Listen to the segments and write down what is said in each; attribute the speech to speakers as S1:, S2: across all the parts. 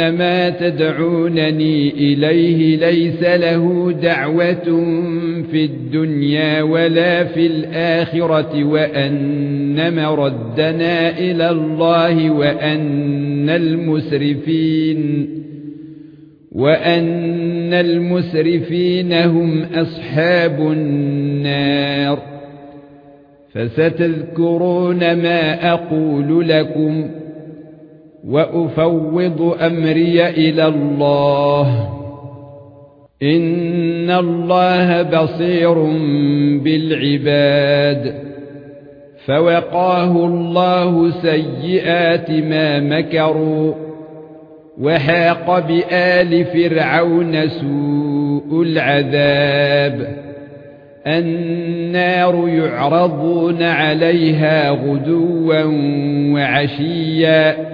S1: ان ما تدعونني إليه ليس له دعوة في الدنيا ولا في الآخرة وأن مردنا إلى الله وأن المسرفين وأن المسرفين هم أصحاب النار فستذكرون ما أقول لكم وأفوض أمري إلى الله. إن الله بصير بالعباد. فوقاه الله سيئات ما مكروا. وحاق بآل فرعون سوء العذاب. النار يعرضون عليها غدوا وعشيا.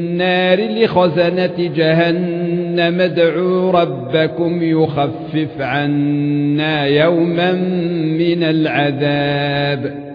S1: النار لخزنة جهنم. ادعوا ربكم يخفف عنا يوما من العذاب.